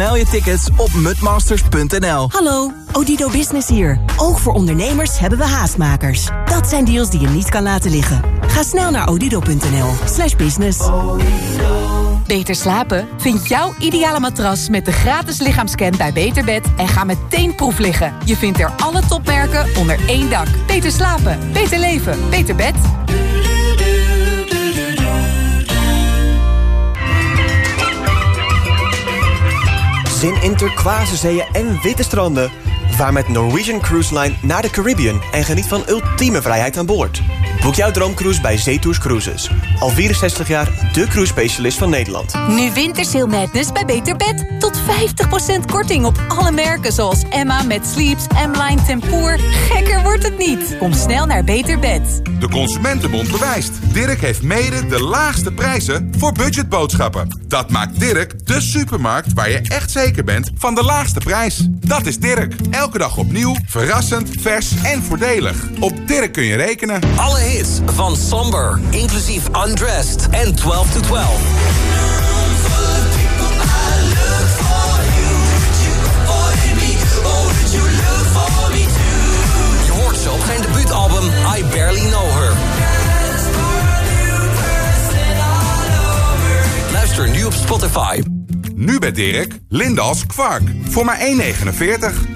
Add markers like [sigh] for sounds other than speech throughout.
Snel je tickets op mudmasters.nl. Hallo, Odido Business hier. Ook voor ondernemers hebben we haastmakers. Dat zijn deals die je niet kan laten liggen. Ga snel naar odido.nl slash business. Beter slapen? Vind jouw ideale matras met de gratis lichaamscan bij Beterbed... en ga meteen proef liggen. Je vindt er alle topmerken onder één dak. Beter slapen, beter leven, beter bed. Zin in turquoise en witte stranden. Vaar met Norwegian Cruise Line naar de Caribbean en geniet van ultieme vrijheid aan boord. Boek jouw droomcruise bij Zetours Cruises. Al 64 jaar de cruise specialist van Nederland. Nu Wintersail Madness bij Beter Bed. Tot 50% korting op alle merken zoals Emma met Sleeps, M-Line Tempoor. Gekker wordt het niet. Kom snel naar Beter Bed. De Consumentenbond bewijst. Dirk heeft mede de laagste prijzen voor budgetboodschappen. Dat maakt Dirk de supermarkt waar je echt zeker bent van de laagste prijs. Dat is Dirk. Elke dag opnieuw, verrassend, vers en voordelig. Op Dirk kun je rekenen. Alle hits van Somber, inclusief Undressed en 12 to 12. Je hoort ze op zijn debuutalbum I Barely Know Her. Luister nu op Spotify. Nu bij Dirk, Lindas Kvark. Voor maar 1,49.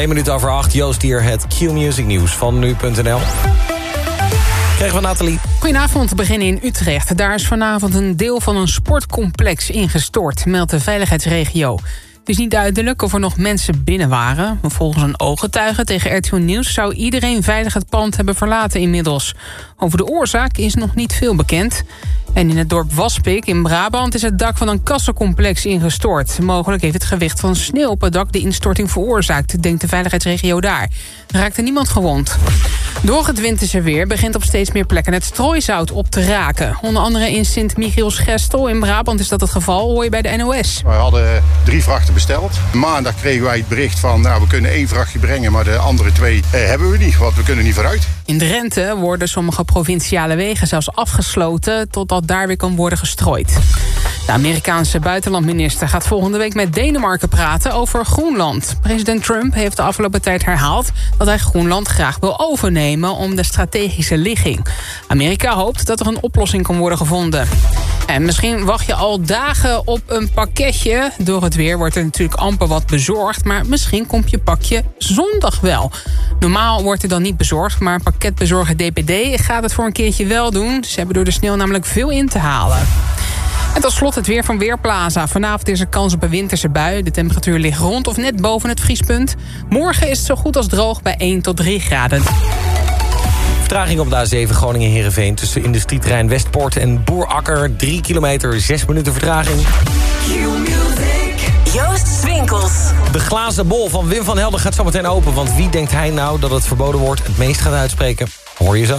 Eén minuut over acht. Joost hier, het Q-Music nieuws van nu.nl. Krijgen we Nathalie. Goedenavond, we beginnen in Utrecht. Daar is vanavond een deel van een sportcomplex ingestort, meldt de veiligheidsregio. Het is niet duidelijk of er nog mensen binnen waren. Volgens een ooggetuige tegen RTL Nieuws... zou iedereen veilig het pand hebben verlaten inmiddels. Over de oorzaak is nog niet veel bekend. En in het dorp Waspik in Brabant is het dak van een kassencomplex ingestort. Mogelijk heeft het gewicht van sneeuw op het dak de instorting veroorzaakt... denkt de veiligheidsregio daar. Raakte niemand gewond. Door het winterse weer begint op steeds meer plekken het strooizout op te raken. Onder andere in Sint-Michiels-Gestel in Brabant is dat het geval, hoor je bij de NOS. We hadden drie vrachten Maandag kregen wij het bericht van, nou, we kunnen één vrachtje brengen... maar de andere twee eh, hebben we niet, want we kunnen niet vooruit. In Drenthe worden sommige provinciale wegen zelfs afgesloten... totdat daar weer kan worden gestrooid. De Amerikaanse buitenlandminister gaat volgende week met Denemarken praten over Groenland. President Trump heeft de afgelopen tijd herhaald dat hij Groenland graag wil overnemen om de strategische ligging. Amerika hoopt dat er een oplossing kan worden gevonden. En misschien wacht je al dagen op een pakketje. Door het weer wordt er natuurlijk amper wat bezorgd. Maar misschien komt je pakje zondag wel. Normaal wordt er dan niet bezorgd. Maar pakketbezorger DPD gaat het voor een keertje wel doen. Ze hebben door de sneeuw namelijk veel in te halen. En tot slot het weer van Weerplaza. Vanavond is er kans op een winterse bui. De temperatuur ligt rond of net boven het vriespunt. Morgen is het zo goed als droog bij 1 tot 3 graden. Vertraging op de A7 Groningen-Herenveen... tussen industrieterrein Westpoort en Boerakker. 3 kilometer, 6 minuten vertraging. Joost Swinkels. De glazen bol van Wim van Helden gaat zo meteen open... want wie denkt hij nou dat het verboden wordt het meest gaat uitspreken? Hoor je zo.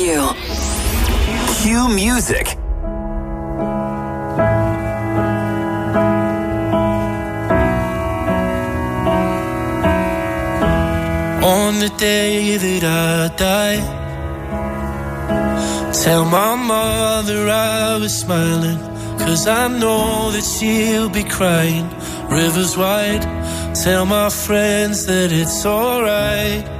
Q. Q Music. On the day that I die, tell my mother I was smiling, cause I know that she'll be crying. Rivers wide, tell my friends that it's alright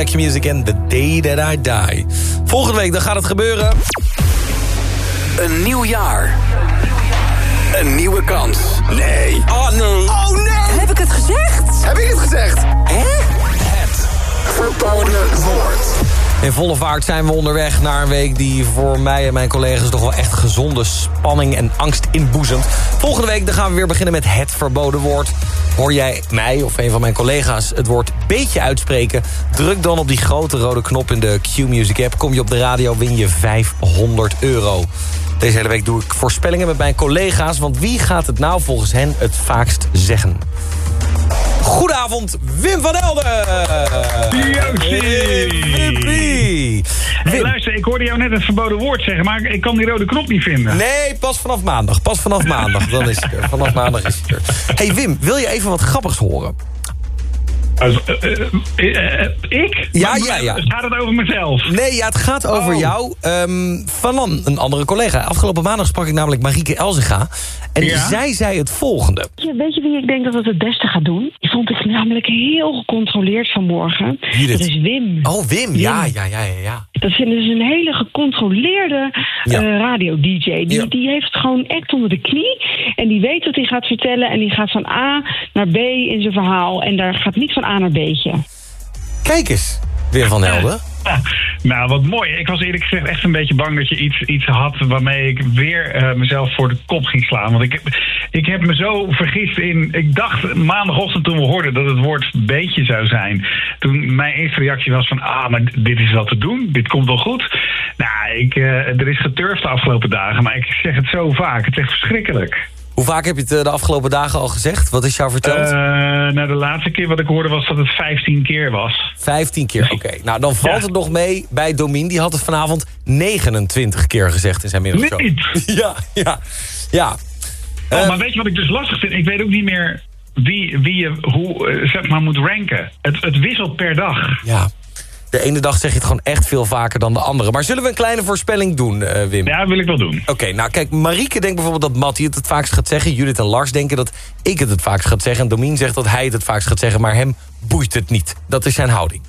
Back Music The Day That I Die. Volgende week dan gaat het gebeuren. Een nieuw jaar. Een nieuwe kans. Nee. Oh nee. Oh nee. Heb ik het gezegd? Heb ik het gezegd? Hè? Het verboden woord. In volle vaart zijn we onderweg naar een week die voor mij en mijn collega's... toch wel echt gezonde spanning en angst inboezemt. Volgende week dan gaan we weer beginnen met het verboden woord. Hoor jij mij of een van mijn collega's het woord beetje uitspreken? Druk dan op die grote rode knop in de Q-Music app. Kom je op de radio, win je 500 euro. Deze hele week doe ik voorspellingen met mijn collega's... want wie gaat het nou volgens hen het vaakst zeggen? Goedenavond, Wim van Elden! Hey! Hey, luister, ik hoorde jou net het verboden woord zeggen, maar ik kan die rode knop niet vinden. Nee, pas vanaf maandag. Pas vanaf maandag. Dan is hij er. Vanaf maandag is hij er. hey Wim, wil je even wat grappigs horen? Uh, uh, ik? Ja, Maar- ja, ja. Gaat het over mezelf? Nee, ja, het gaat over Oh. jou. ehm van een andere collega. Afgelopen maandag sprak ik namelijk Marieke Elzinga. En Ja? zij zei het volgende. Weet je- Weet je wie ik denk dat het het beste gaat doen? Die vond ik namelijk heel gecontroleerd vanmorgen. Wie dit? Dat is Wim. Oh, Wim. Ja, ja, ja, ja. ja. Dat ze een hele gecontroleerde Ja. eh, radio-dj. Die, Ja. die heeft gewoon echt onder de knie. En die weet wat hij gaat vertellen. En die gaat van A naar B in zijn verhaal. En daar gaat niet van A naar B'tje. Kijk eens, Wim van Helden. Ah, nou, wat mooi. Ik was eerlijk gezegd echt een beetje bang dat je iets, iets had waarmee ik weer eh, mezelf voor de kop ging slaan. Want ik, heb- ik heb me zo vergist in. Ik dacht maandagochtend toen we hoorden dat het woord beetje zou zijn. Toen mijn eerste reactie was van, ah, maar dit is wel te doen. Dit komt wel goed. Nou, ik, eh, er is geturfd de afgelopen dagen, maar ik zeg het zo vaak. Het is echt verschrikkelijk. Hoe vaak heb je het eh, de afgelopen dagen al gezegd? Wat is jou verteld? Eh, nou, de laatste keer wat ik hoorde was dat het 15 keer was. 15 keer, oké. Nou, dan valt Ja. het nog mee bij Domien. Die had het vanavond 29 keer gezegd in zijn middagshow. Niet? [laughs] Ja, ja, ja. Oh, maar weet je wat ik dus lastig vind? Ik weet ook niet meer wie, wie je hoe eh, zeg maar moet ranken. Het, het wisselt per dag. Ja. De ene dag zeg je het gewoon echt veel vaker dan de andere. Maar zullen we een kleine voorspelling doen, eh, Wim? Ja, wil ik wel doen. Oké, nou kijk, Marieke denkt bijvoorbeeld dat Mattie het het vaakst gaat zeggen. Judith en Lars denken dat ik het het vaakst gaat zeggen. En Domien zegt dat hij het het vaakst gaat zeggen. Maar hem boeit het niet. Dat is zijn houding.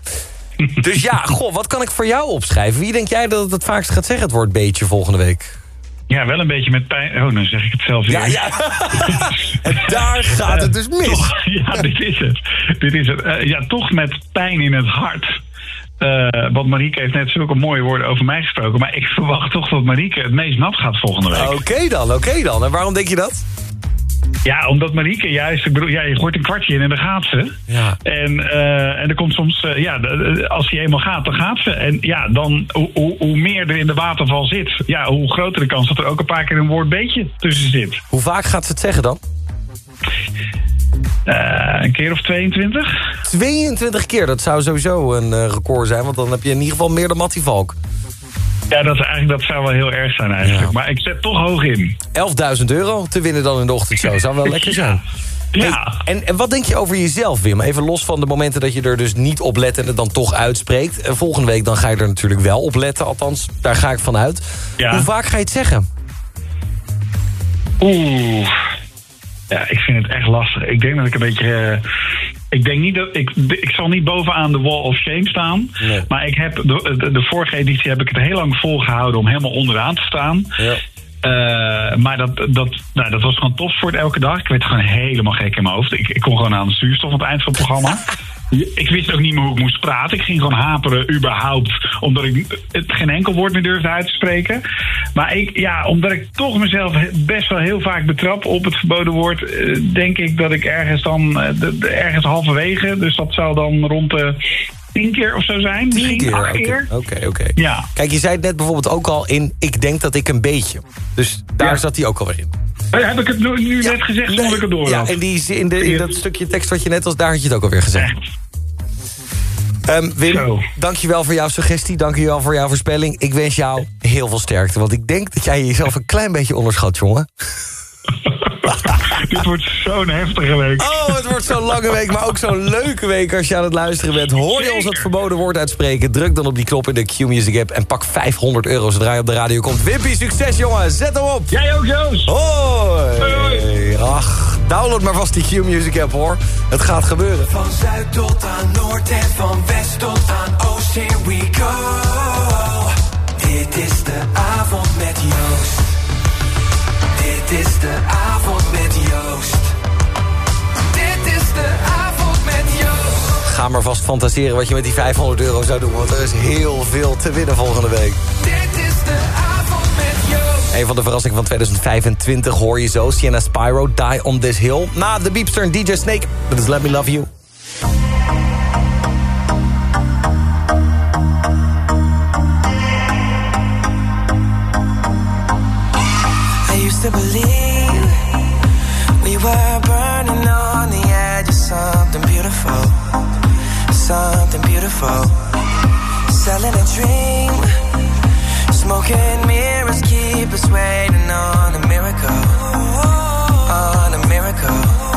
[laughs] dus ja, goh, wat kan ik voor jou opschrijven? Wie denk jij dat het het vaakst gaat zeggen, het woord beetje volgende week? Ja, wel een beetje met pijn. Oh, dan zeg ik het zelf weer. Ja, ja. [laughs] Daar gaat het dus mis. Toch, ja, dit is het. Dit is het. Eh, ja, toch met pijn in het hart. Eh, want Marieke heeft net zulke mooie woorden over mij gesproken. Maar ik verwacht toch dat Marieke het meest nat gaat volgende week. Oké dan, oké dan. En waarom denk je dat? Ja, omdat Marieke juist, ik bedoel, ja, je gooit een kwartje in en dan gaat ze. Ja. En, eh, en er komt soms, eh, ja, als hij eenmaal gaat, dan gaat ze. En ja, dan, hoe, hoe, hoe meer er in de waterval zit, ja, hoe groter de kans dat er ook een paar keer een woord beetje tussen zit. Hoe vaak gaat ze het zeggen dan? Eh, een keer of 22? 22 keer, dat zou sowieso een eh, record zijn. Want dan heb je in ieder geval meer dan Mattie Valk. Ja, dat, eigenlijk, dat zou wel heel erg zijn eigenlijk. Maar ik zet toch hoog in. 11.000 euro te winnen dan in de ochtendshow. Zou wel [laughs] lekker zijn. Ja. Hey, en, en wat denk je over jezelf, Wim? Even los van de momenten dat je er dus niet op let en het dan toch uitspreekt. Eh, Volgende week dan ga je er natuurlijk wel op letten. Althans, daar ga ik van uit. Ja. Hoe vaak ga je het zeggen? Oeh. Ja, ik vind het echt lastig. Ik denk dat ik een beetje. eh, ik denk niet dat. Ik, ik zal niet bovenaan de wall of shame staan. Maar ik heb. De, de, de vorige editie heb ik het heel lang volgehouden om helemaal onderaan te staan. Eh, maar dat, dat, nou, dat was gewoon tof voor het elke dag. Ik werd gewoon helemaal gek in mijn hoofd. Ik, ik kon gewoon aan de zuurstof aan het eind van het programma. [laughs] Ik wist ook niet meer hoe ik moest praten. Ik ging gewoon haperen überhaupt. Omdat ik het geen enkel woord meer durfde uit te spreken. Maar ik, ja, omdat ik toch mezelf best wel heel vaak betrap op het verboden woord... eh, denk ik dat ik ergens dan... eh, ergens halverwege, dus dat zou dan rond de tien keer of zo zijn. Tien Misschien keer, acht oké. keer. Oké, oké. Ja. Kijk, je zei het net bijvoorbeeld ook al in... ik denk dat ik een beetje. Dus daar Ja. zat hij ook alweer in. Eh, Heb ik het nu, nu net gezegd zonder ik het door Ja, en die, in, de, in dat stukje tekst wat je net was, daar had je het ook alweer gezegd. Ehm Wim, dankjewel voor jouw suggestie. Dankjewel voor jouw voorspelling. Ik wens jou heel veel sterkte. Want ik denk dat jij jezelf een klein beetje onderschat, jongen. [laughs] Dit wordt zo'n heftige week. Oh, het wordt zo'n lange week, maar ook zo'n leuke week als je aan het luisteren bent. Hoor je ons het verboden woord uitspreken? Druk dan op die knop in de Q-Music app en pak 500 euro zodra je op de radio komt. Wimpy, succes jongen, zet hem op! Jij ook, Joost! Hoi! Ach, Download maar vast die Q-Music app hoor. Het gaat gebeuren. Van zuid tot aan noord en van west tot aan oost, here we go. Dit is de avond met Joost. Dit is de avond met Joost. Dit is de avond met Joost. Ga maar vast fantaseren wat je met die 500 euro zou doen, want er is heel veel te winnen volgende week. Dit is de avond een van de verrassingen van 2025 hoor je zo. Sienna Spyro, Die on this hill. Na de Beepster en DJ Snake, dit is Let Me Love You. I used to believe we were burning on the edge of something beautiful. Something beautiful. Selling a dream, smoking mirrors. keep us waiting on a miracle, on a miracle.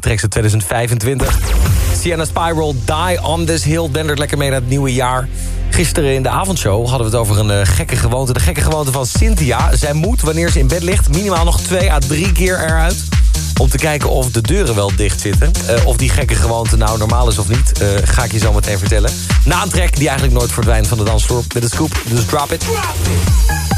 De allerbeste tracks uit 2025. Sienna Spiral, Die on This Hill. Dendert lekker mee naar het nieuwe jaar. Gisteren in de avondshow hadden we het over een eh, gekke gewoonte. De gekke gewoonte van Cynthia. Zij moet, wanneer ze in bed ligt, minimaal nog twee à drie keer eruit. Om te kijken of de deuren wel dicht zitten. Eh, of die gekke gewoonte nou normaal is of niet, eh, ga ik je zo meteen vertellen. Na een track die eigenlijk nooit verdwijnt van de dansvloer. Met een scoop, dus drop it. We're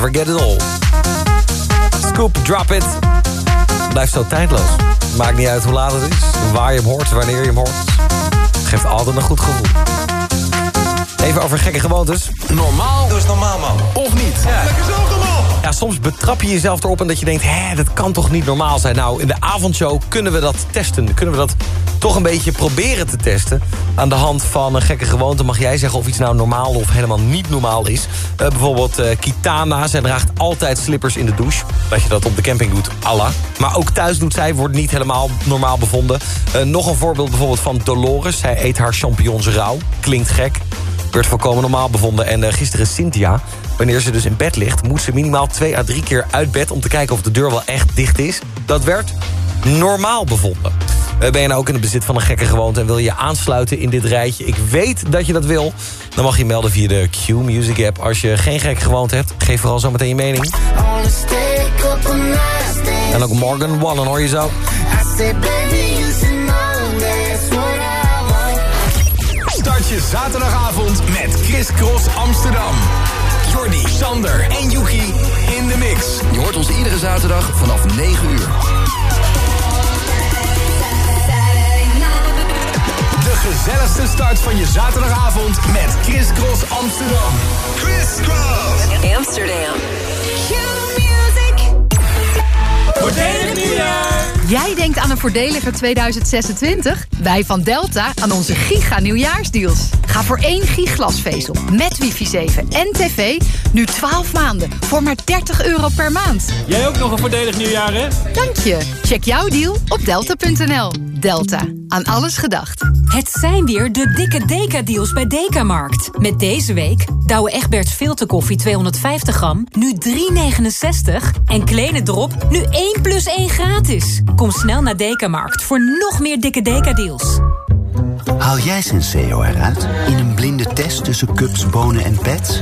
never get it all. Scoop, drop it. Blijft zo tijdloos. Maakt niet uit hoe laat het is. Waar je hem hoort, wanneer je hem hoort. Geeft altijd een goed gevoel. Even over gekke gewoontes. Normaal. Doe eens normaal, man. Of niet? Ja. Ja, soms betrap je jezelf erop en dat je denkt... hé, dat kan toch niet normaal zijn? Nou, in de avondshow kunnen we dat testen. Kunnen we dat toch een beetje proberen te testen. Aan de hand van een gekke gewoonte mag jij zeggen... of iets nou normaal of helemaal niet normaal is. Eh, bijvoorbeeld eh, Kitana, zij draagt altijd slippers in de douche. Dat je dat op de camping doet, Allah. Maar ook thuis doet zij, wordt niet helemaal normaal bevonden. Eh, nog een voorbeeld bijvoorbeeld van Dolores. Zij eet haar champignons rauw. Klinkt gek. Werd volkomen normaal bevonden. En gisteren Cynthia, wanneer ze dus in bed ligt... moet ze minimaal twee à drie keer uit bed... om te kijken of de deur wel echt dicht is. Dat werd normaal bevonden. Eh, Ben je nou ook in het bezit van een gekke gewoonte... en wil je je aansluiten in dit rijtje? Ik weet dat je dat wil. Dan mag je melden via de Q-Music app. Als je geen gekke gewoonte hebt, geef vooral zo meteen je mening. En ook Morgan Wallen hoor je zo. Start je zaterdagavond met Chris Cross Amsterdam. Jordi, Sander en Yuki in de mix. Je hoort ons iedere zaterdag vanaf 9 uur. Gezelligste start van je zaterdagavond met Chris Cross Amsterdam. Chris Cross Amsterdam. Voordelig nieuwjaar! Jij denkt aan een voordeliger 2026? Wij van Delta aan onze giga nieuwjaarsdeals. Ga voor één giglasvezel met wifi 7 en tv nu 12 maanden voor maar 30 euro per maand. Jij ook nog een voordelig nieuwjaar, hè? Dank je. Check jouw deal op delta.nl. Delta. Aan alles gedacht. Het zijn weer de dikke Deka-deals bij Dekamarkt. Met deze week Douwe Egberts filterkoffie 250 gram, nu 3,69. En Kleine Drop, nu 1 plus 1 gratis. Kom snel naar Dekamarkt voor nog meer dikke Deka-deals. Haal jij Senseo eruit in een blinde test tussen cups, bonen en pets?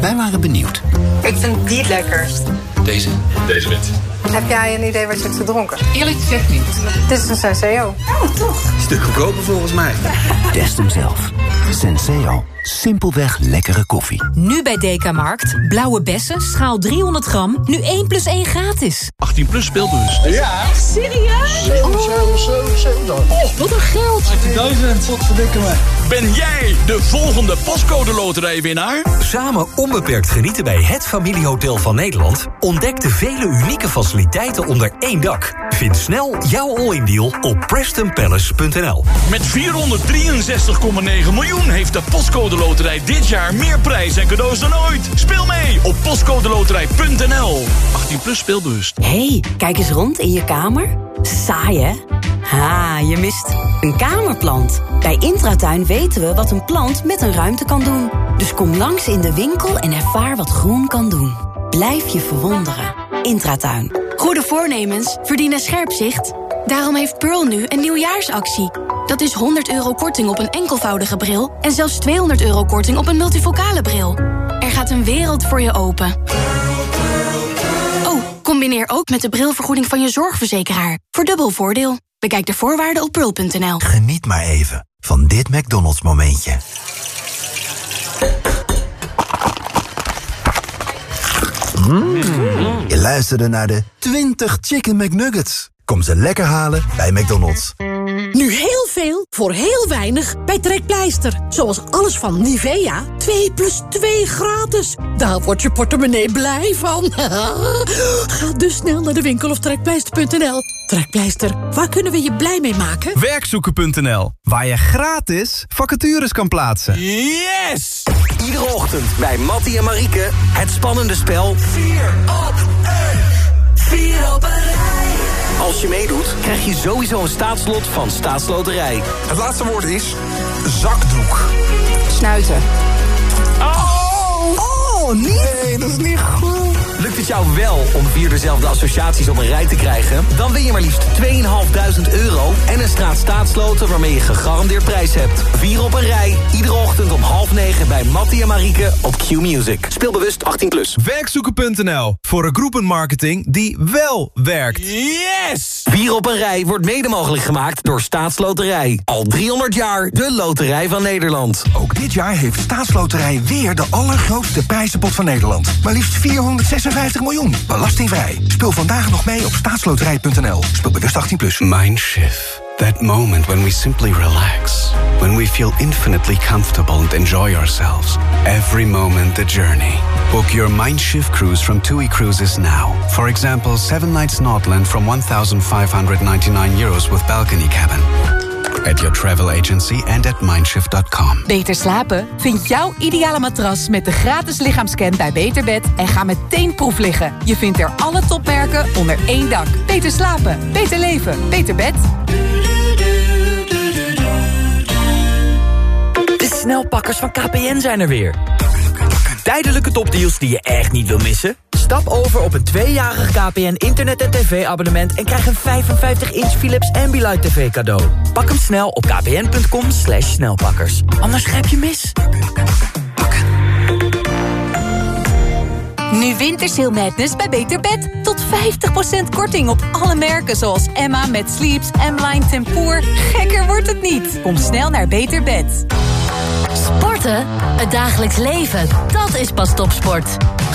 Wij waren benieuwd. Ik vind die het lekkerst. Deze? Deze wit. Heb jij een idee wat je hebt gedronken? Eerlijk gezegd niet. Dit is een Senseo. Oh, toch? Stuk goedkoper volgens mij. [laughs] Test hem zelf. Senseo. Simpelweg lekkere koffie. Nu bij Dekamarkt. Blauwe bessen, schaal 300 gram, nu 1 plus 1 gratis. 18 plus speelbus. Ja. serieus? 7, 7, 7, 7 Oh, wat een geld. 18.000. Wat verdikken me. Ben jij de volgende pascode loterijwinnaar? Samen onbeperkt genieten bij het familiehotel van Nederland? Ontdek de vele unieke faciliteiten onder één dak. Vind snel jouw all-in deal op PrestonPalace.nl. Met 463,9 miljoen heeft de Postcode Loterij dit jaar meer prijs en cadeaus dan ooit. Speel mee op postcodeloterij.nl. 18 plus speelbewust. hey, kijk eens rond in je kamer. Saai, hè? Ha, je mist een kamerplant. Bij Intratuin weten we wat een plant met een ruimte kan doen. Dus kom langs in de winkel en ervaar wat groen kan doen. Blijf je verwonderen. Intratuin. Goede voornemens verdienen scherp zicht. Daarom heeft Pearl nu een nieuwjaarsactie. Dat is 100 euro korting op een enkelvoudige bril... en zelfs 200 euro korting op een multifocale bril. Er gaat een wereld voor je open. Oh, combineer ook met de brilvergoeding van je zorgverzekeraar. Voor dubbel voordeel. Bekijk de voorwaarden op pearl.nl. Geniet maar even van dit McDonald's momentje. Mm. Je luisterde naar de 20 Chicken McNuggets. Kom ze lekker halen bij McDonald's. Nu heel veel voor heel weinig bij Trekpleister. Zoals alles van Nivea. 2 plus 2 gratis. Daar wordt je portemonnee blij van. [laughs] Ga dus snel naar de winkel of trekpleister.nl. Trekpleister, waar kunnen we je blij mee maken? Werkzoeken.nl, waar je gratis vacatures kan plaatsen. Yes! Iedere ochtend bij Mattie en Marieke het spannende spel 4 op 1. 4 op een rij. Als je meedoet, krijg je sowieso een staatslot van Staatsloterij. Het laatste woord is zakdoek. Snuiten. Oh! Oh, niet? Nee, dat is niet goed het jou wel om vier dezelfde associaties op een rij te krijgen? Dan win je maar liefst 2.500 euro en een straat staatsloten waarmee je gegarandeerd prijs hebt. Vier op een rij, iedere ochtend om half negen bij Mattie en Marieke op Q-Music. Speel bewust 18+. Plus. Werkzoeken.nl voor een groepenmarketing die wel werkt. Yes! Vier op een rij wordt mede mogelijk gemaakt door Staatsloterij. Al 300 jaar de loterij van Nederland. Ook dit jaar heeft Staatsloterij weer de allergrootste prijzenpot van Nederland. Maar liefst 456 miljoen. Belastingvrij. Speel vandaag nog mee op staatsloterij.nl. Speel bewust 18+. Plus. Mindshift. That moment when we simply relax. When we feel infinitely comfortable and enjoy ourselves. Every moment the journey. Book your Mindshift cruise from TUI Cruises now. For example, 7 nights Nordland from 1,599 euros with balcony cabin. At your travel agency and at mindshift.com. Beter slapen? Vind jouw ideale matras met de gratis lichaamscan bij Beterbed en ga meteen proef liggen. Je vindt er alle topmerken onder één dak. Beter slapen, beter leven, beter bed. De snelpakkers van KPN zijn er weer. Tijdelijke topdeals die je echt niet wil missen? Stap over op een tweejarig KPN internet- en tv-abonnement... en krijg een 55-inch Philips Ambilight TV cadeau. Pak hem snel op kpn.com slash snelpakkers. Anders grijp je mis. Nu Wintersail Madness bij Beter Bed. Tot 50% korting op alle merken zoals Emma met Sleeps, M-Line Tempoor. Gekker wordt het niet. Kom snel naar Beter Bed. Sporten? Het dagelijks leven, dat is pas topsport.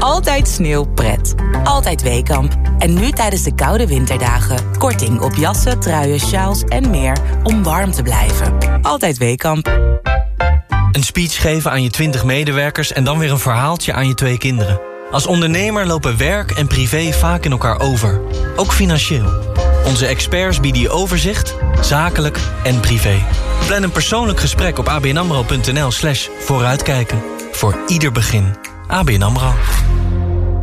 Altijd sneeuwpret. Altijd Weekamp. En nu tijdens de koude winterdagen. Korting op jassen, truien, sjaals en meer om warm te blijven. Altijd Weekamp. Een speech geven aan je 20 medewerkers en dan weer een verhaaltje aan je twee kinderen. Als ondernemer lopen werk en privé vaak in elkaar over. Ook financieel. Onze experts bieden je overzicht, zakelijk en privé. Plan een persoonlijk gesprek op abnamro.nl slash vooruitkijken. Voor ieder begin. ABN AMRO.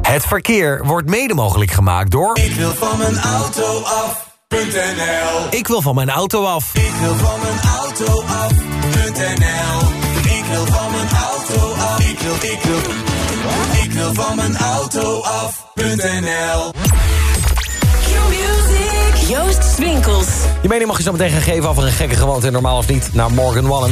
Het verkeer wordt mede mogelijk gemaakt door... Ik wil van mijn auto af.nl Ik wil van mijn auto af. Ik wil van mijn auto af.nl Ik wil van mijn auto af. Ik wil, ik wil, ik wil van mijn auto af.nl Joost Swinkels. Je mening mag je zo meteen gaan geven over een gekke gewoonte, normaal of niet, naar Morgan Wallen.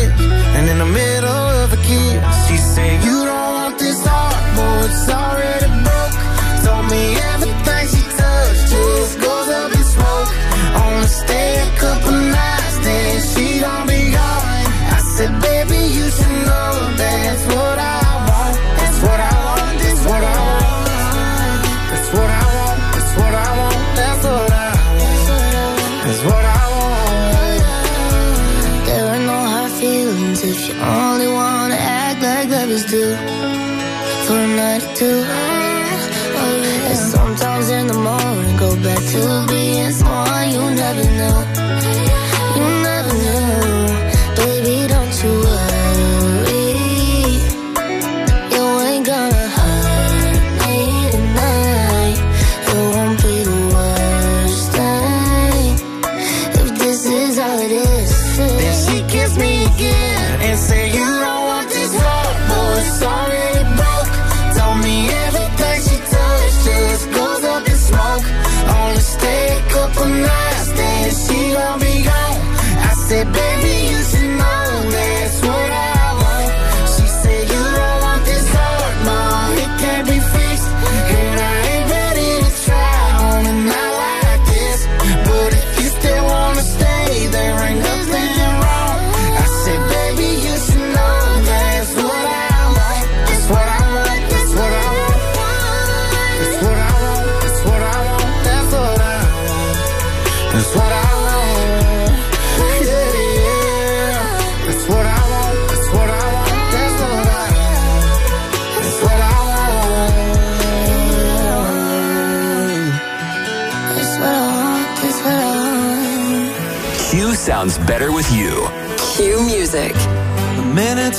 Feelings if you only wanna act like lovers do. For a night or two. And sometimes in the morning, go back to being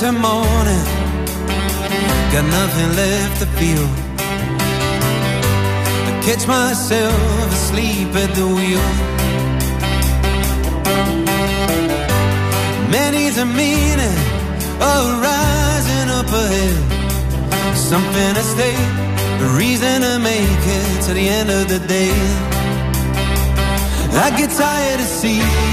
minute to morning, got nothing left to feel. I catch myself asleep at the wheel. Many's a meaning of rising up ahead. Something to stay, a reason to make it to the end of the day. I get tired of seeing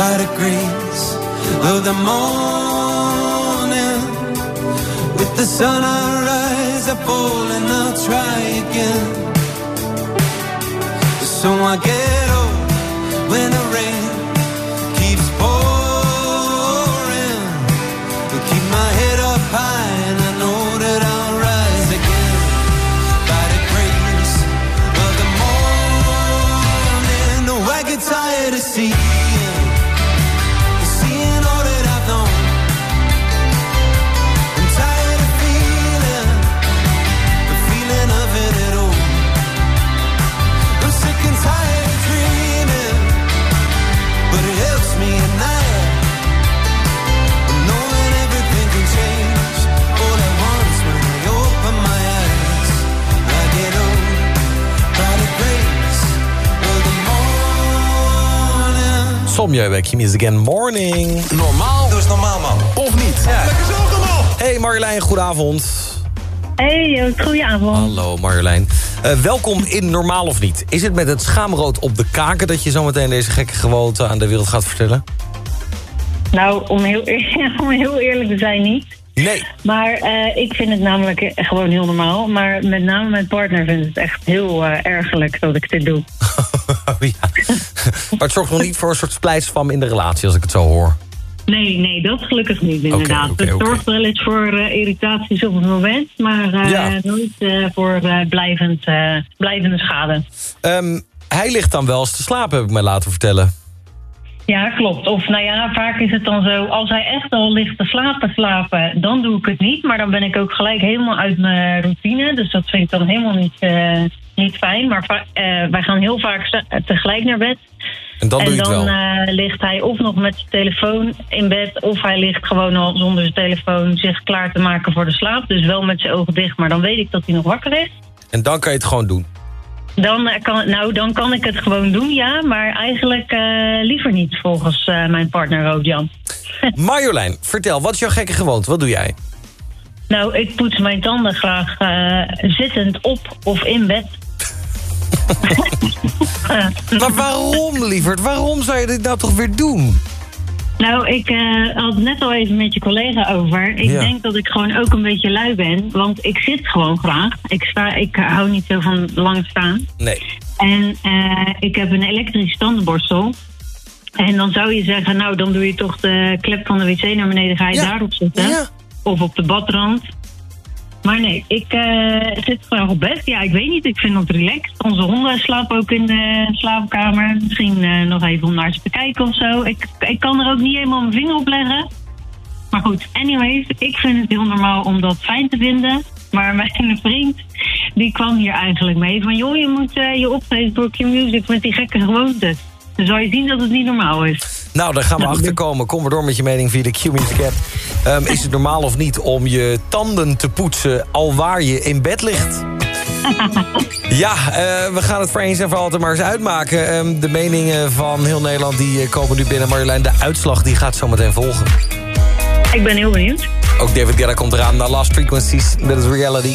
by the grace of the morning, with the sun I rise, I fall and I'll try again. So I get up when the rain Jeubek, Music Again Morning. Normaal? Dat is normaal, man. Of niet? Ja. Lekker zo, op! Hey Marjolein, goedenavond. Hey, goedenavond. Hallo Marjolein. Eh, welkom in Normaal of Niet. Is het met het schaamrood op de kaken... dat je zometeen deze gekke gewoonte aan de wereld gaat vertellen? Nou, om heel, eer- [laughs] om heel eerlijk te zijn niet. Nee. Maar eh, ik vind het namelijk eh, gewoon heel normaal. Maar met name mijn partner vindt het echt heel eh, ergerlijk dat ik dit doe. [laughs] [laughs] Maar het zorgt nog niet voor een soort splijtsvam in de relatie... als ik het zo hoor. Nee, nee, dat gelukkig niet inderdaad. het zorgt wel eens voor eh, irritaties op het moment. Maar eh, Ja. nooit eh, voor blijvend, blijvende schade. Ehm, hij ligt dan wel eens te slapen, heb ik mij laten vertellen. Ja, klopt. Of nou ja, vaak is het dan zo... als hij echt al ligt te slapen, slapen... dan doe ik het niet. Maar dan ben ik ook gelijk helemaal uit mijn routine. Dus dat vind ik dan helemaal niet, eh, niet fijn. Maar eh, wij gaan heel vaak tegelijk naar bed. En dan doe je het dan eh, ligt hij of nog met zijn telefoon in bed... of hij ligt gewoon al zonder zijn telefoon zich klaar te maken voor de slaap. Dus wel met zijn ogen dicht, maar dan weet ik dat hij nog wakker is. En dan kan je het gewoon doen. Dan, eh, kan, nou, dan kan ik het gewoon doen, ja. Maar eigenlijk eh, liever niet, volgens eh, mijn partner Roodjan. [laughs] Marjolein, vertel, wat is jouw gekke gewoonte? Wat doe jij? Nou, ik poets mijn tanden graag zittend op of in bed. [laughs] maar waarom, lieverd? Waarom zou je dit nou toch weer doen? Nou, ik eh, had het net al even met je collega over. Ik Ja. denk dat ik gewoon ook een beetje lui ben. Want ik zit gewoon graag. Ik, sta, ik hou niet zo van lang staan. Nee. En eh, ik heb een elektrische tandenborstel. En dan zou je zeggen, nou, dan doe je toch de klep van de wc naar beneden. Ga je Ja. daarop zitten. Of op de badrand. Maar nee, ik eh, zit graag op bed. Ja, ik weet niet. Ik vind dat relaxed. Onze honden slapen ook in de slaapkamer. Misschien eh, nog even om naar ze te kijken of zo. Ik, ik kan er ook niet helemaal mijn vinger op leggen. Maar goed, anyways, ik vind het heel normaal om dat fijn te vinden. Maar mijn [laughs] vriend, die kwam hier eigenlijk mee. Van, joh, je moet eh, je opgeven voor Q-Music met die gekke gewoontes. Dan zal je zien dat het niet normaal is. Nou, daar gaan we achter komen. Kom maar door met je mening via de Q-Music app. Ehm, is het normaal of niet om je tanden te poetsen... al waar je in bed ligt? [laughs] Ja, eh, we gaan het voor eens en voor altijd maar eens uitmaken. Ehm, de meningen van heel Nederland die eh, komen nu binnen. Marjolein, de uitslag die gaat zo meteen volgen. Ik ben heel benieuwd. Ook David Guetta komt eraan naar Last Frequencies. Dat is Reality.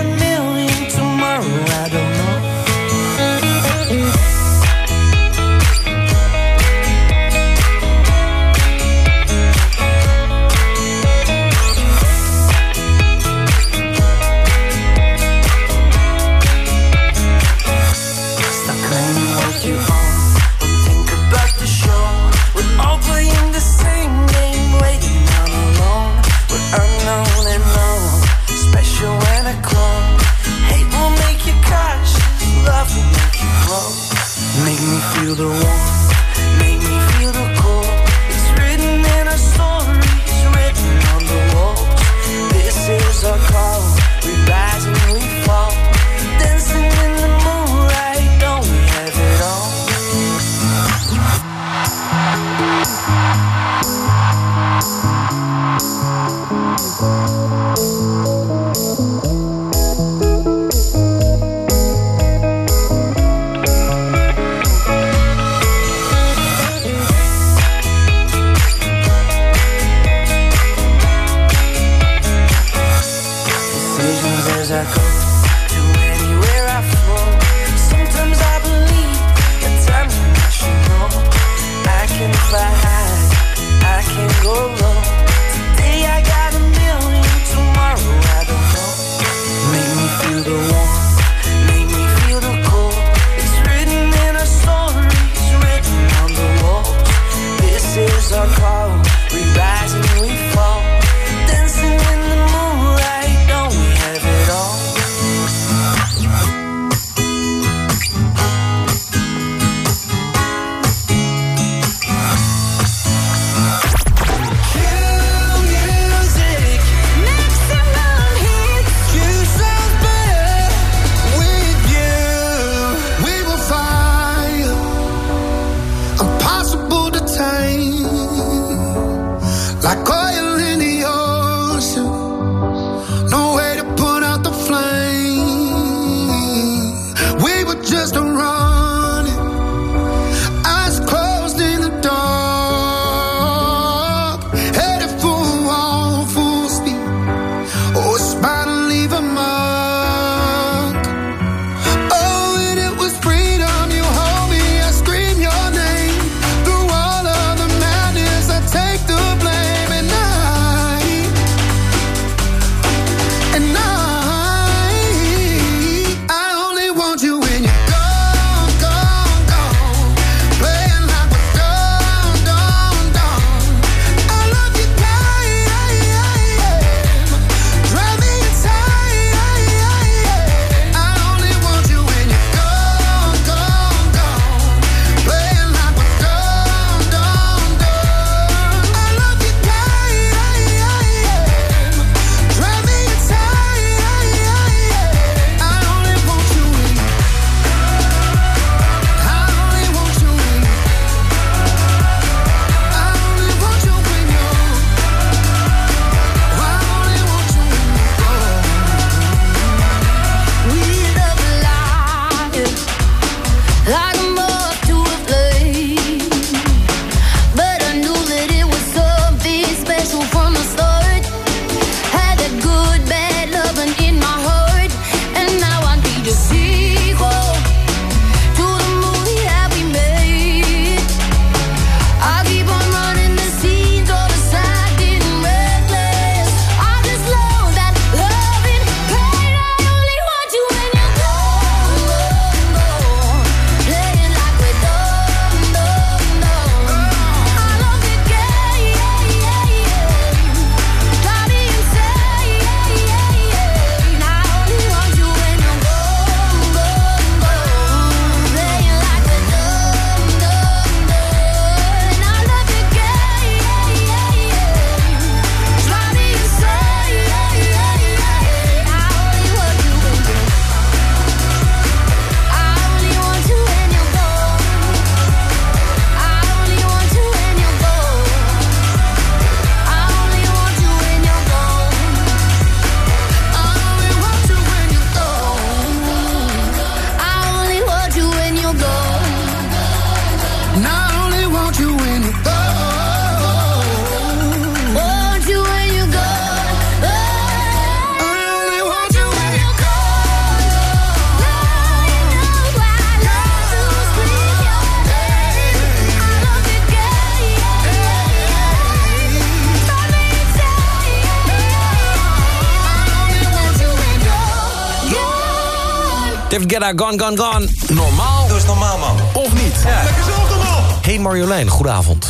Gone, Gone, Gone. Normaal. Doe eens normaal, man. Of niet? Lekker zelf normaal. Hey Marjolein, goedenavond.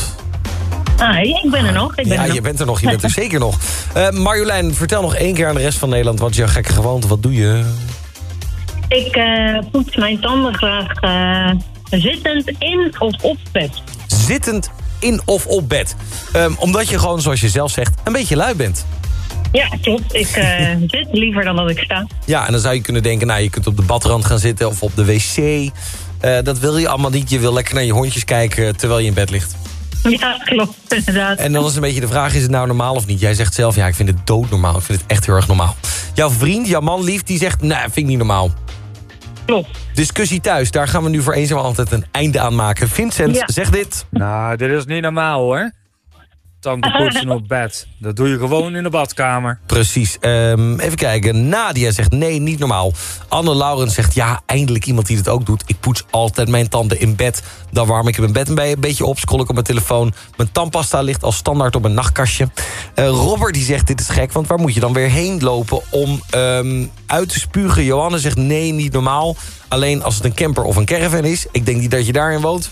Ah, ik ben er nog. Ik ben Ja, er nog. je bent er nog, je bent er zeker nog. Eh, Marjolein, vertel nog één keer aan de rest van Nederland... wat is jouw gekke gewoonte, wat doe je? Ik eh, poets mijn tanden graag eh, zittend in of op bed. Zittend in of op bed. Ehm, omdat je gewoon, zoals je zelf zegt, een beetje lui bent. Ja, klopt. Ik eh, [laughs] zit liever dan dat ik sta. Ja, en dan zou je kunnen denken... nou, je kunt op de badrand gaan zitten of op de wc. Eh, dat wil je allemaal niet. Je wil lekker naar je hondjes kijken terwijl je in bed ligt. Ja, klopt, [laughs] inderdaad. En dan is een beetje de vraag, is het nou normaal of niet? Jij zegt zelf, ja, ik vind het doodnormaal. Ik vind het echt heel erg normaal. Jouw vriend, jouw man lief, die zegt, nee, vind ik niet normaal. Klopt. Discussie thuis, daar gaan we nu voor eens en voor altijd een einde aan maken. Vincent, Ja. zeg dit. Nou, dit is niet normaal hoor. Tanden poetsen op bed. Dat doe je gewoon in de badkamer. Precies. Ehm, even kijken. Nadia zegt nee, niet normaal. Anne Laurens zegt ja, eindelijk iemand die dit ook doet. Ik poets altijd mijn tanden in bed. Dan warm ik mijn bed een beetje op. Scroll ik op mijn telefoon. Mijn tandpasta ligt als standaard op mijn nachtkastje. Eh, Robert die zegt dit is gek, want waar moet je dan weer heen lopen om ehm, uit te spugen? Johanne zegt nee, niet normaal. Alleen als het een camper of een caravan is. Ik denk niet dat je daarin woont.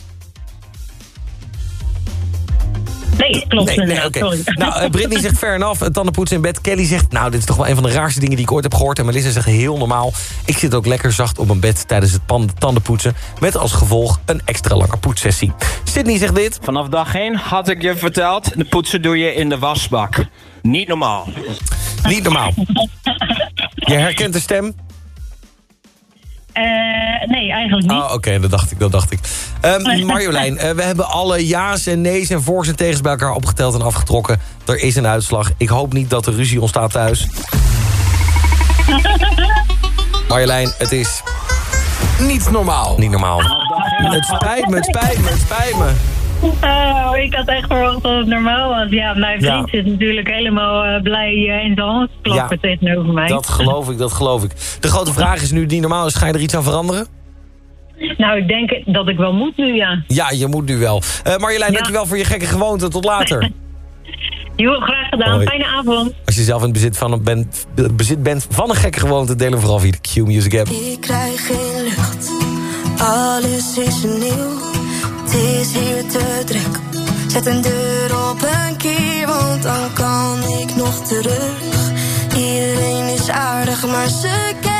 Nee, klopt Nee, nee. Sorry. Nou, eh, Brittany zegt fair enough. eh, Tandenpoetsen in bed. Kelly zegt, nou, dit is toch wel een van de raarste dingen die ik ooit heb gehoord. En Melissa zegt heel normaal. Ik zit ook lekker zacht op mijn bed tijdens het tandenpoetsen. Met als gevolg een extra lange poetssessie. Sydney zegt dit. Vanaf dag 1 had ik je verteld, de poetsen doe je in de wasbak. Niet normaal. Niet normaal. Je herkent de stem? Eh, nee, eigenlijk niet. Oh, oké, dat dacht ik, dat dacht ik. Ehm, Marjolein, eh, we hebben alle ja's en nee's en voor's en tegens bij elkaar opgeteld en afgetrokken. Er is een uitslag. Ik hoop niet dat er ruzie ontstaat thuis. [laughs] Marjolein, het is... Niet normaal. Niet normaal. Het spijt me, het spijt me, het spijt me. [laughs] Oh, ik had echt verwacht dat het normaal was. Ja, mijn Ja. vriend zit natuurlijk helemaal eh, blij eh, in zijn hand te klappen Ja, tegenover mij. Dat geloof ik, dat geloof ik. De grote vraag is nu, die normaal is, ga je er iets aan veranderen? Nou, ik denk dat ik wel moet nu, ja. Ja, je moet nu wel. Eh Marjolein, Ja. dankjewel voor je gekke gewoonte. Tot later. [laughs] Jo, graag gedaan. Hoi. Fijne avond. Als je zelf in het bezit, van, bent, bezit bent van een gekke gewoonte... deel hem vooral via de Q-Music app. Ik krijg geen lucht, alles is nieuw. Het is hier te druk. Zet een deur op een keer, want dan kan ik nog terug. Iedereen is aardig, maar ze kennen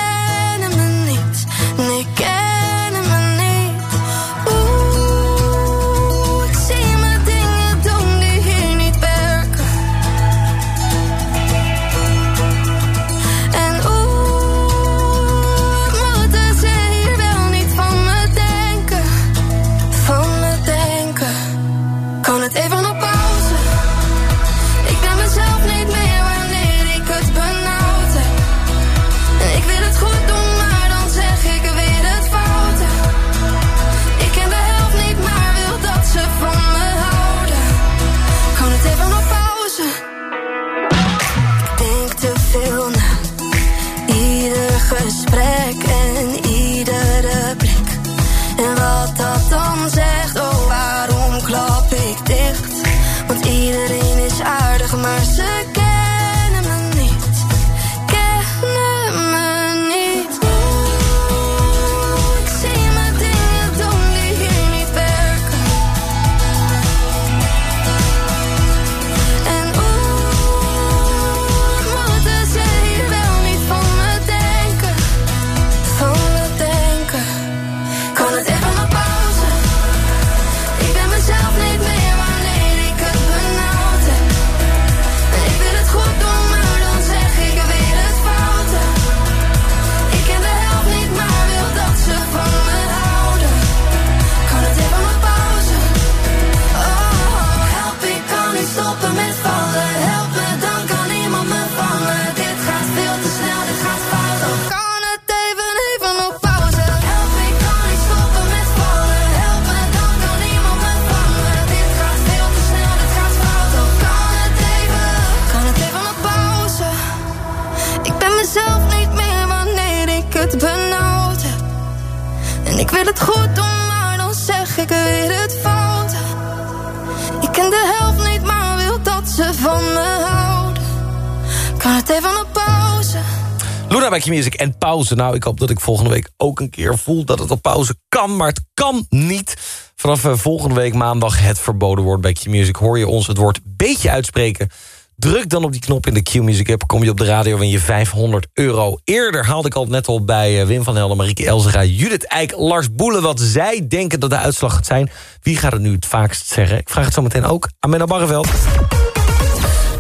bij Q-Music en pauze. Nou, ik hoop dat ik volgende week ook een keer voel dat het op pauze kan. Maar het kan niet. Vanaf eh, volgende week maandag het verboden woord bij Q-Music... hoor je ons het woord beetje uitspreken. Druk dan op die knop in de Q-Music app. Kom je op de radio, win je 500 euro. Eerder haalde ik al net al bij eh, Wim van Helden, Marieke Elzega... Judith Eijk, Lars Boelen, wat zij denken dat de uitslag gaat zijn. Wie gaat het nu het vaakst zeggen? Ik vraag het zo meteen ook aan Menno Barreveld.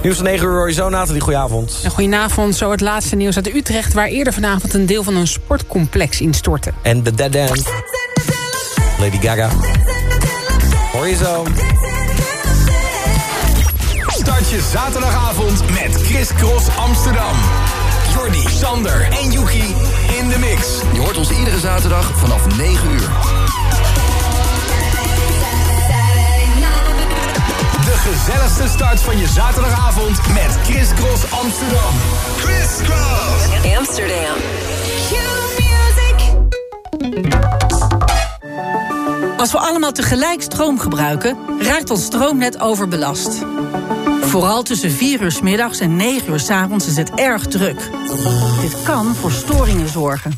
Nieuws van 9 uur, hoor je zo, Nathalie. Goedenavond. Een goedenavond, zo het laatste nieuws uit Utrecht... waar eerder vanavond een deel van een sportcomplex instortte. En de Dead End. Lady Gaga. Hoor je zo. Start je zaterdagavond met Chris Cross Amsterdam. Jordi, Sander en Yuki in de mix. Je hoort ons iedere zaterdag vanaf 9 uur. Gezelligste start van je zaterdagavond met Chris Cross Amsterdam. Chris Cross Amsterdam. Als we allemaal tegelijk stroom gebruiken, raakt ons stroomnet overbelast. Vooral tussen 4 uur s middags en 9 uur s avonds is het erg druk. Dit kan voor storingen zorgen.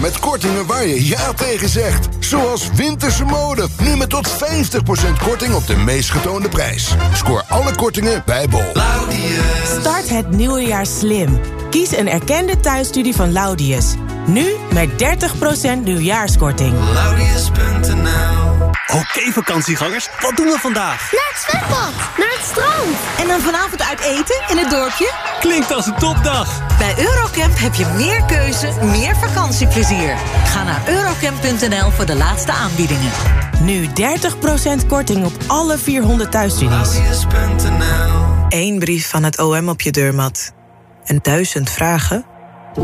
Met kortingen waar je ja tegen zegt. Zoals winterse mode, nu met tot 50% korting op de meest getoonde prijs. Scoor alle kortingen bij Bol. Start het nieuwe jaar slim. Kies een erkende thuisstudie van Laudius. Nu met 30% nieuwjaarskorting. Oké vakantiegangers, wat doen we vandaag? Naar het zwembad, naar het strand. En dan vanavond uit eten in het dorpje? Klinkt als een topdag. Bij Eurocamp heb je meer keuze, meer vakantieplezier. Ga naar eurocamp.nl voor de laatste aanbiedingen. Nu 30% korting op alle 400 thuisstudies. Eén brief van het OM op je deurmat. En duizend vragen?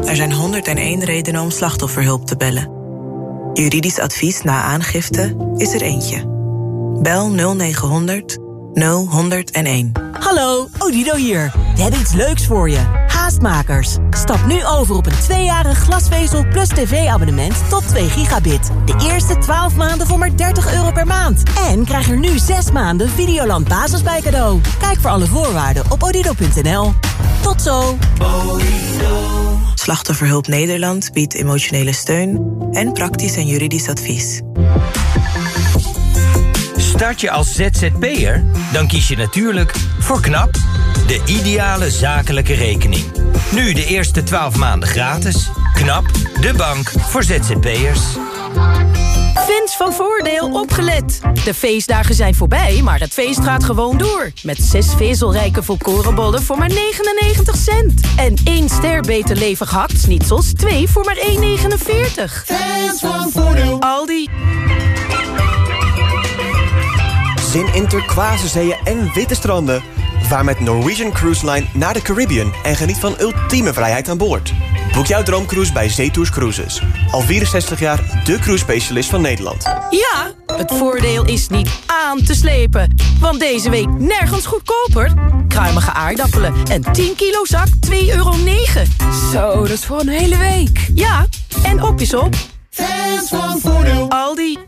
Er zijn 101 redenen om slachtofferhulp te bellen. Juridisch advies na aangifte is er eentje. Bel 0900 0101. Hallo, Odido hier. We hebben iets leuks voor je. Haastmakers. Stap nu over op een tweejarig glasvezel plus tv-abonnement tot 2 gigabit. De eerste 12 maanden voor maar 30 euro per maand. En krijg er nu 6 maanden Videoland Basis bij cadeau. Kijk voor alle voorwaarden op odido.nl. Tot zo. Slachtofferhulp Nederland biedt emotionele steun en praktisch en juridisch advies. Start je als ZZP'er? Dan kies je natuurlijk voor KNAP, de ideale zakelijke rekening. Nu de eerste 12 maanden gratis. KNAP, de bank voor ZZP'ers. Fans van Voordeel opgelet. De feestdagen zijn voorbij, maar het feest gaat gewoon door. Met zes vezelrijke volkorenbollen voor maar 99 cent. En één ster beter levig hakt-snitsels, twee voor maar 1,49. Fans van Voordeel. Aldi. Zin in turquoise zeeën en witte stranden. Vaar met Norwegian Cruise Line naar de Caribbean en geniet van ultieme vrijheid aan boord. Boek jouw droomcruise bij Zetours Cruises. Al 64 jaar de cruise specialist van Nederland. Ja, het voordeel is niet aan te slepen. Want deze week nergens goedkoper. Kruimige aardappelen en 10 kilo zak 2,9 euro. Zo, dat is voor een hele week. Ja, en op is op. Fans van Voordeel. Aldi.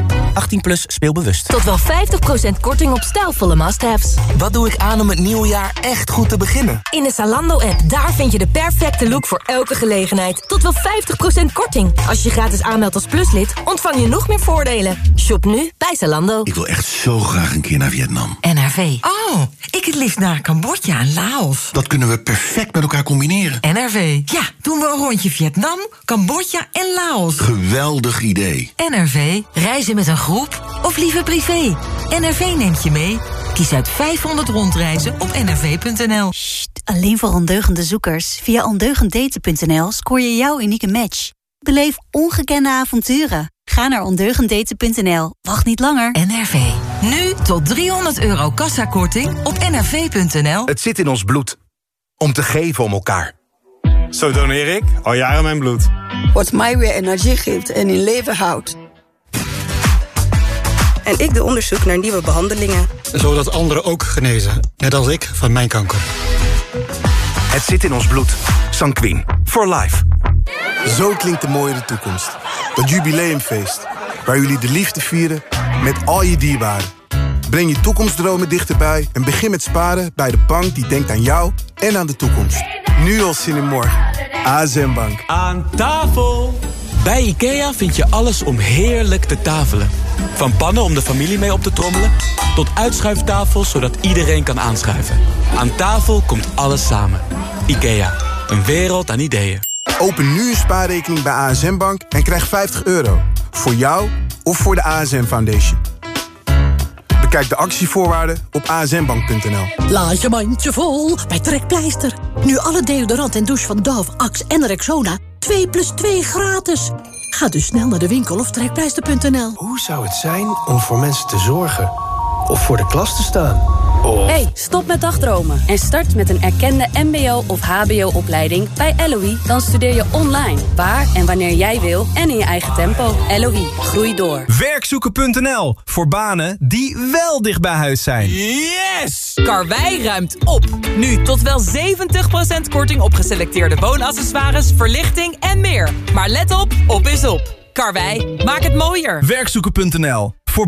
18 plus speelbewust. Tot wel 50% korting op stijlvolle must-haves. Wat doe ik aan om het nieuwe jaar echt goed te beginnen? In de Zalando-app, daar vind je de perfecte look voor elke gelegenheid. Tot wel 50% korting. Als je gratis aanmeldt als pluslid, ontvang je nog meer voordelen. Shop nu bij Zalando. Ik wil echt zo graag een keer naar Vietnam. NRV. Oh, ik het liefst naar Cambodja en Laos. Dat kunnen we perfect met elkaar combineren. NRV. Ja, doen we een rondje Vietnam, Cambodja en Laos. Geweldig idee. NRV. Reizen met een groep of liever privé. NRV neemt je mee. Kies uit 500 rondreizen op nrv.nl. Alleen voor ondeugende zoekers. Via ondeugenddaten.nl scoor je jouw unieke match. Beleef ongekende avonturen. Ga naar ondeugenddaten.nl. Wacht niet langer. NRV. Nu tot 300 euro kassakorting op nrv.nl. Het zit in ons bloed. Om te geven om elkaar. Zo doneer ik al jaren mijn bloed. Wat mij weer energie geeft en in leven houdt. En ik doe onderzoek naar nieuwe behandelingen. Zodat anderen ook genezen, net als ik van mijn kanker. Het zit in ons bloed. Sanquin. For life. Zo klinkt de mooie toekomst. Dat jubileumfeest. Waar jullie de liefde vieren met al je dierbaren. Breng je toekomstdromen dichterbij en begin met sparen bij de bank die denkt aan jou en aan de toekomst. Nu al zin in morgen. ASM Bank. Aan tafel! Bij IKEA vind je alles om heerlijk te tafelen. Van pannen om de familie mee op te trommelen... tot uitschuiftafels zodat iedereen kan aanschuiven. Aan tafel komt alles samen. IKEA, een wereld aan ideeën. Open nu een spaarrekening bij ASM Bank en krijg 50 euro. Voor jou of voor de ASM Foundation. Bekijk de actievoorwaarden op asmbank.nl. Laat je mandje vol bij Trekpleister. Nu alle deodorant en douche van Dove, Axe en Rexona 2 plus 2 gratis. Ga dus snel naar de winkel of trekpleister.nl. Hoe zou het zijn om voor mensen te zorgen? Of voor de klas te staan? Hey, stop met dagdromen en start met een erkende mbo- of hbo-opleiding bij LOE. Dan studeer je online, waar en wanneer jij wil en in je eigen tempo. LOE, groei door. Werkzoeken.nl, voor banen die wel dicht bij huis zijn. Yes! Karwei ruimt op. Nu tot wel 70% korting op geselecteerde woonaccessoires, verlichting en meer. Maar let op, op is op. Karwei, maak het mooier. Werkzoeken.nl